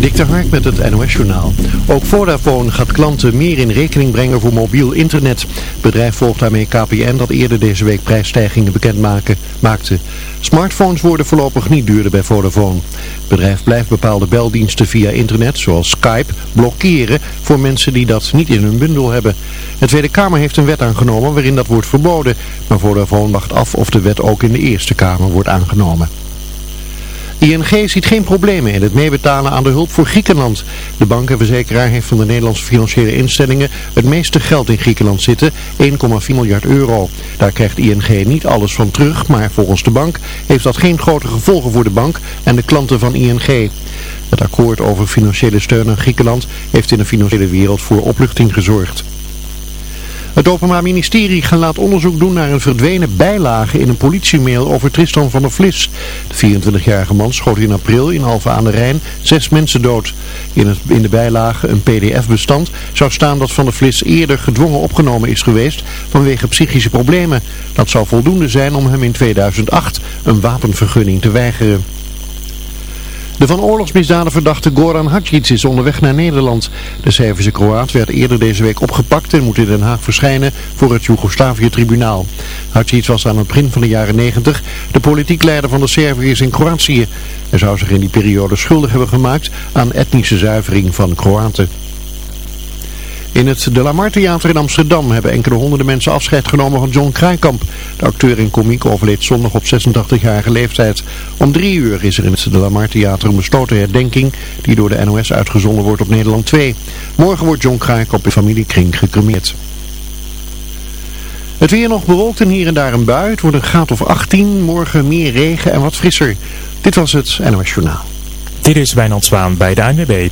Dik de Hark met het NOS Journaal. Ook Vodafone gaat klanten meer in rekening brengen voor mobiel internet. Het bedrijf volgt daarmee KPN dat eerder deze week prijsstijgingen bekend maakte. Smartphones worden voorlopig niet duurder bij Vodafone. Het bedrijf blijft bepaalde beldiensten via internet, zoals Skype, blokkeren voor mensen die dat niet in hun bundel hebben. De Tweede Kamer heeft een wet aangenomen waarin dat wordt verboden. Maar Vodafone wacht af of de wet ook in de Eerste Kamer wordt aangenomen. ING ziet geen problemen in het meebetalen aan de hulp voor Griekenland. De bank en verzekeraar heeft van de Nederlandse financiële instellingen het meeste geld in Griekenland zitten, 1,4 miljard euro. Daar krijgt ING niet alles van terug, maar volgens de bank heeft dat geen grote gevolgen voor de bank en de klanten van ING. Het akkoord over financiële steun aan Griekenland heeft in de financiële wereld voor opluchting gezorgd. Het Openbaar Ministerie laat onderzoek doen naar een verdwenen bijlage in een politiemail over Tristan van der Vlis. De 24-jarige man schoot in april in Alphen aan de Rijn zes mensen dood. In, het, in de bijlage, een pdf-bestand, zou staan dat van der Vlis eerder gedwongen opgenomen is geweest vanwege psychische problemen. Dat zou voldoende zijn om hem in 2008 een wapenvergunning te weigeren. De van oorlogsmisdaden verdachte Goran Hadjic is onderweg naar Nederland. De Servische Kroaat werd eerder deze week opgepakt en moet in Den Haag verschijnen voor het Joegoslavië-tribunaal. Hadjic was aan het begin van de jaren 90 de politiek leider van de Serviërs in Kroatië. Hij zou zich in die periode schuldig hebben gemaakt aan etnische zuivering van Kroaten. In het De La Mar Theater in Amsterdam hebben enkele honderden mensen afscheid genomen van John Kraaikamp. De acteur en komiek overleed zondag op 86-jarige leeftijd. Om drie uur is er in het De La Mar Theater een besloten herdenking die door de NOS uitgezonden wordt op Nederland 2. Morgen wordt John Kraaikamp in familiekring gecremeerd. Het weer nog bewolkt en hier en daar een bui. Het wordt een graad of 18. Morgen meer regen en wat frisser. Dit was het NOS Journaal. Dit is Wijnand Zwaan bij de ANWB.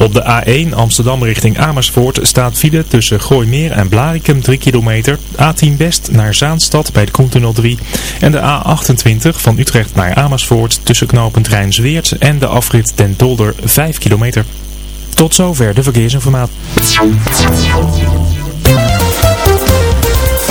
Op de A1 Amsterdam richting Amersfoort staat file tussen Gooimeer en Blarikum 3 kilometer. A10 West naar Zaanstad bij de Koentunnel 3. En de A28 van Utrecht naar Amersfoort tussen knooppunt Rijnsweert en de afrit Den Dolder 5 kilometer. Tot zover de verkeersinformatie.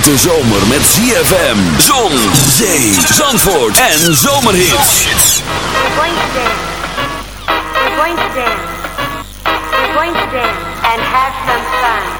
Hete zomer met ZFM, zon, zee, zandvoort en zomerhits. We're going to dance. We're going to dance. We're going to dance and have some fun.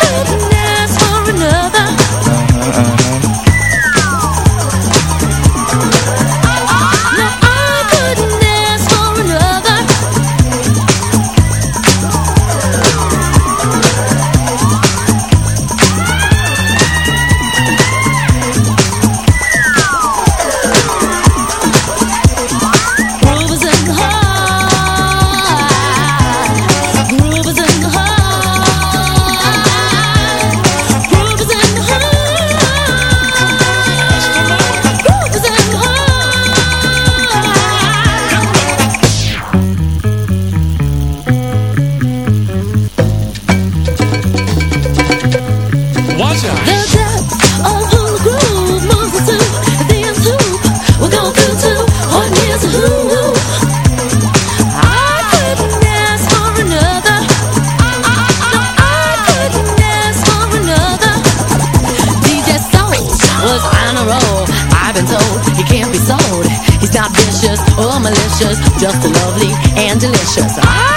malicious Just lovely and delicious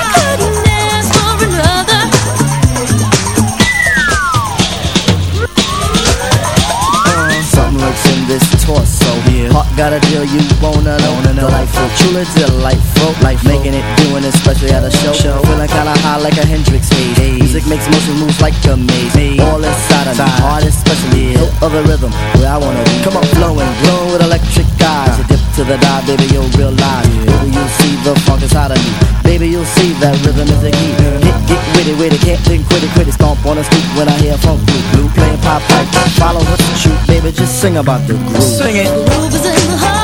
got a deal you wanna know. Delightful, truly delightful. Life making it, doing it, especially at a show. show. Feeling kinda high like a Hendrix haze. Music makes motion moves like a maze. All inside of me, heart especially. Hilt of the rhythm, where I wanna be. Come on, flowing, glowing with electric eyes. Dip to the dive, baby, you'll realize. Baby, you'll see the funk inside of me. Baby, you'll see that rhythm is the key. Get, get with it, with it, can't think, quit it, quit it. Stomp on the street when I hear funk blue, blue playing pop pipe. Follow what you shoot, baby, just sing about the groove. Sing it. The Groove is in the heart.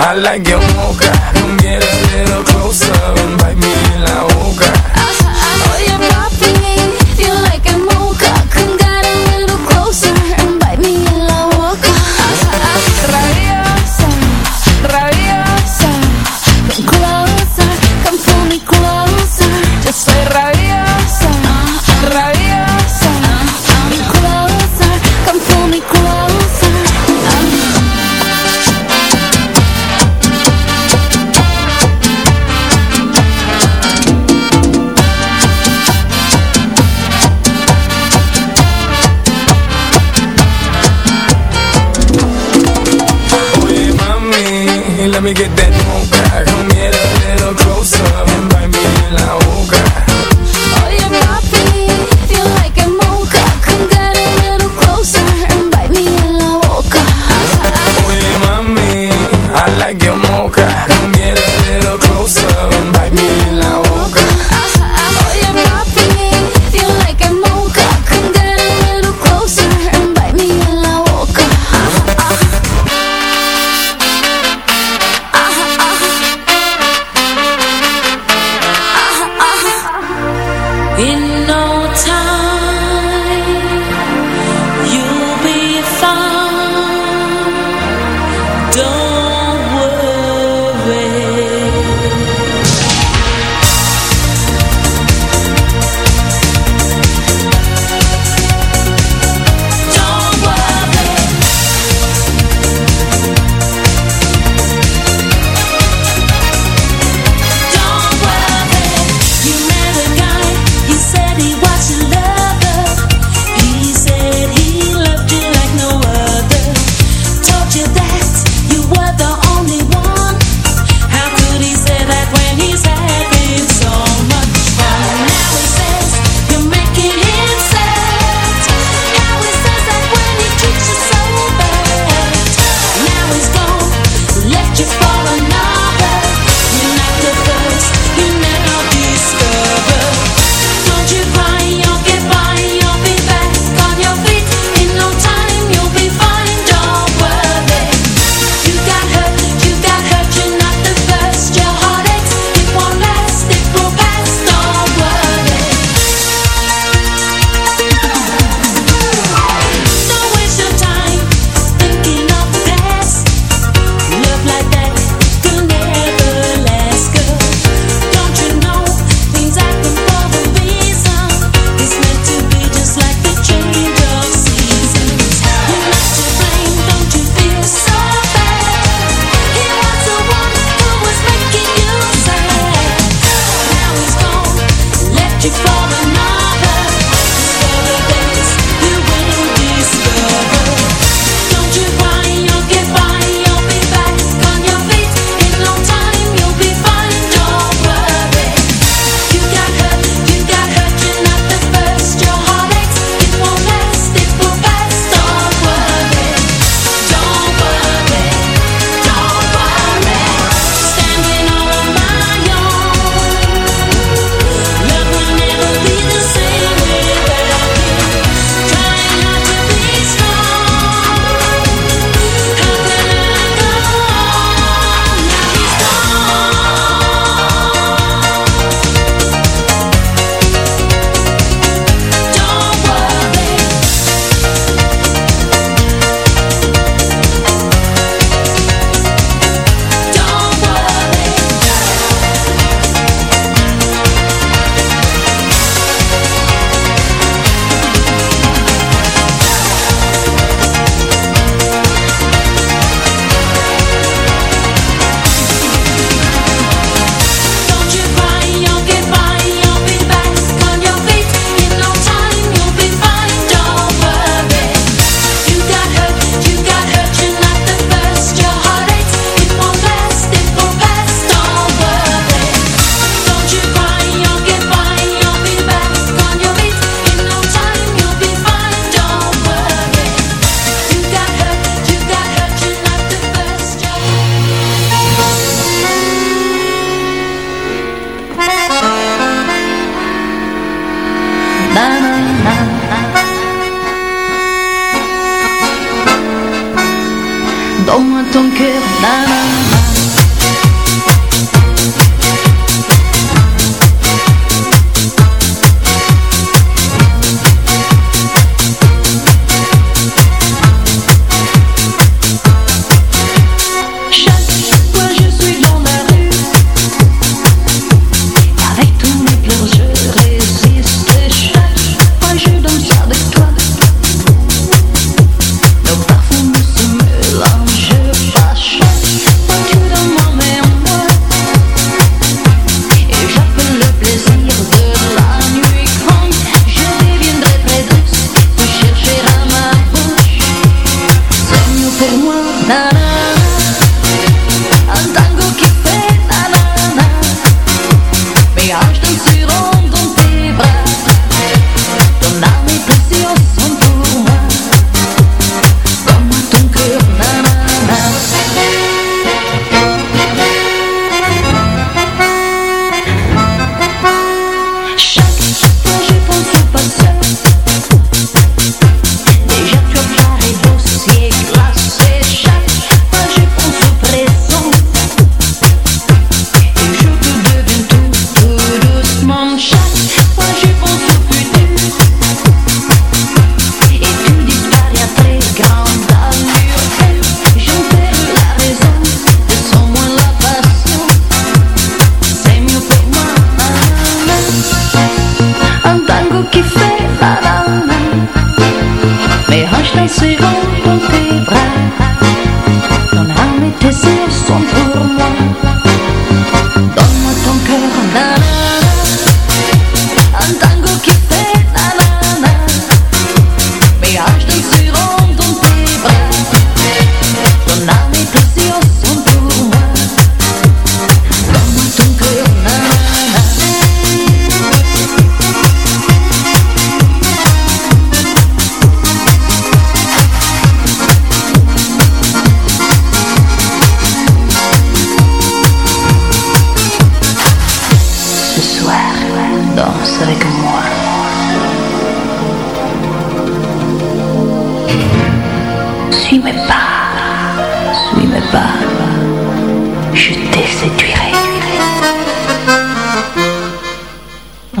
I like your mocha. Come Get a little closer and bite me in la boca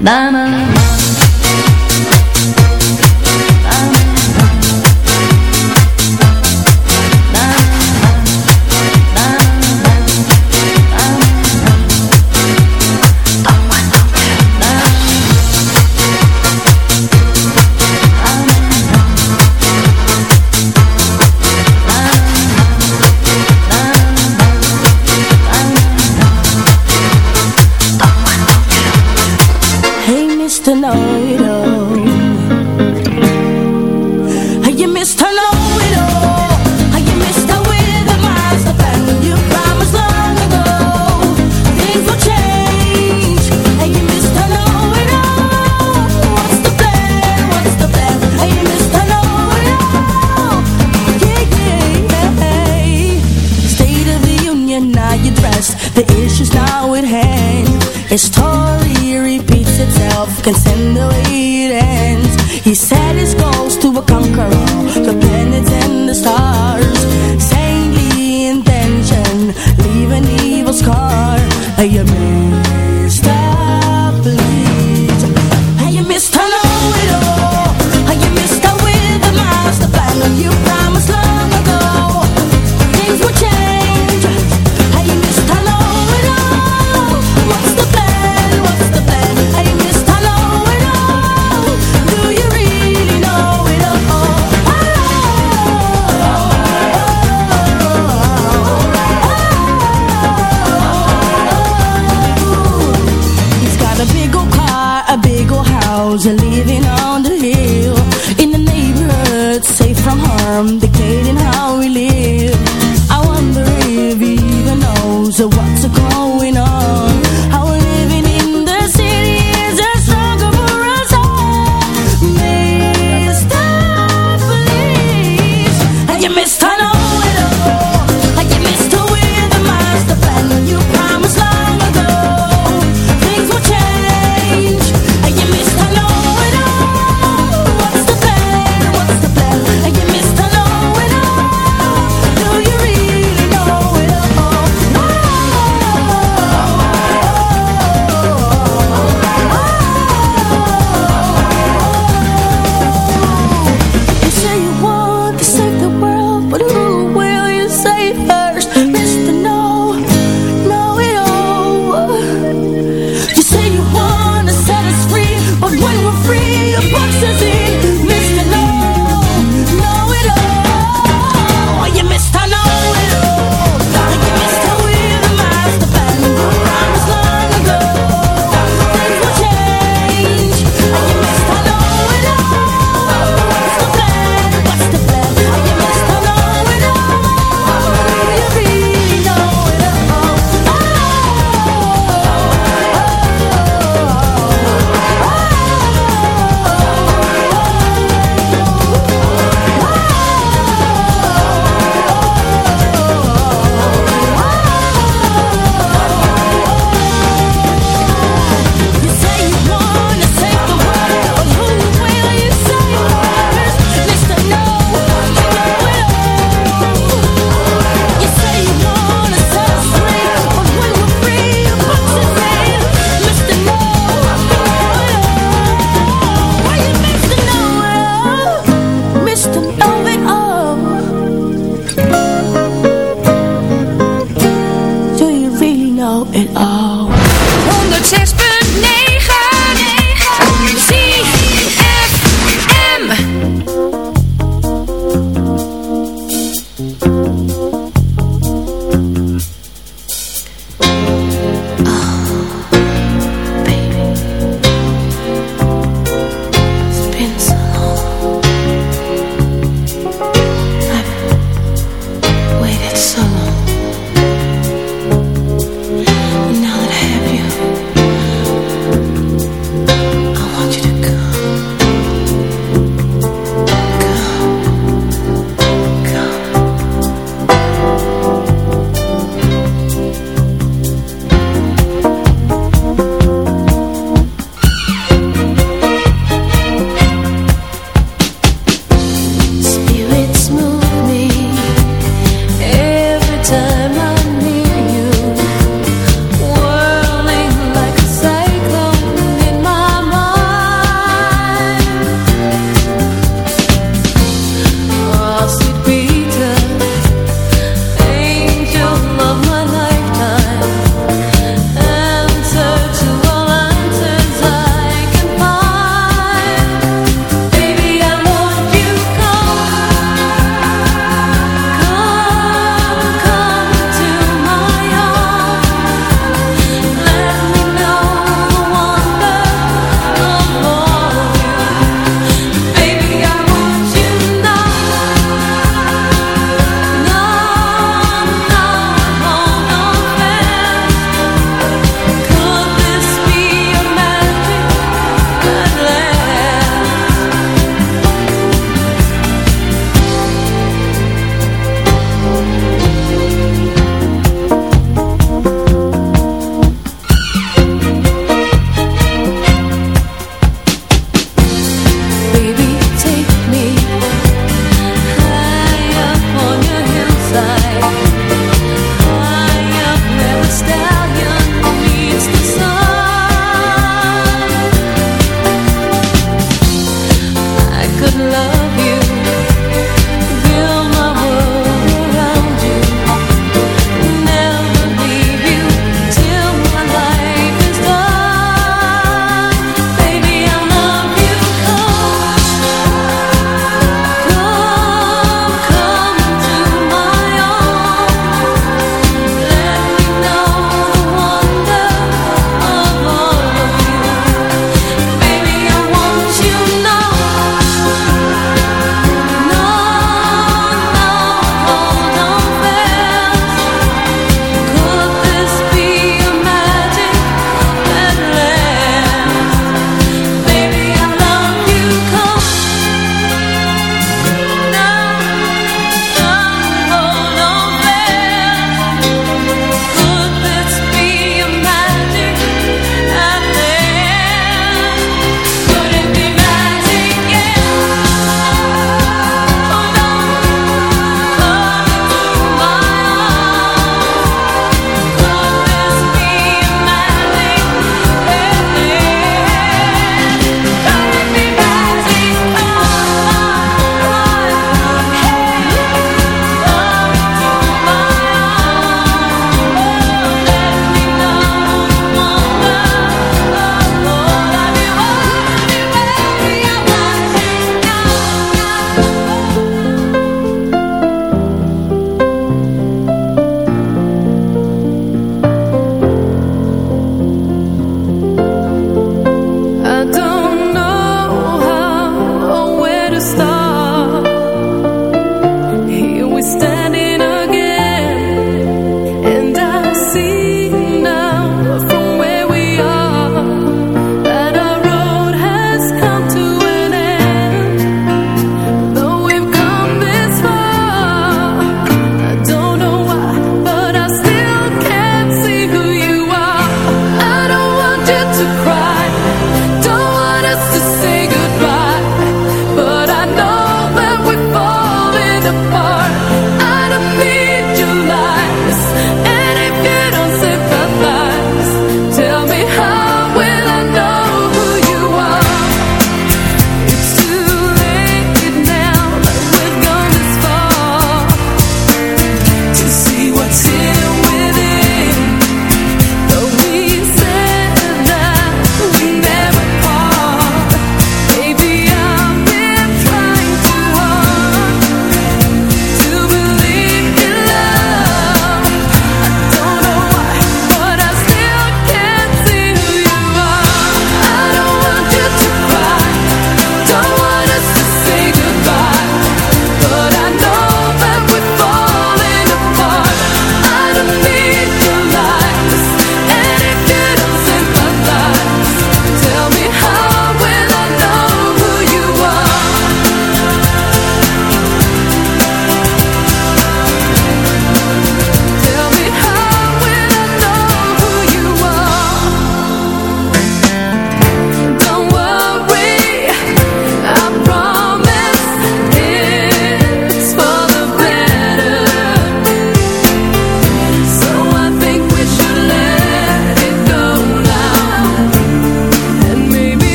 Na, na, from harm, dictating how we live. I wonder if he even knows what's to call.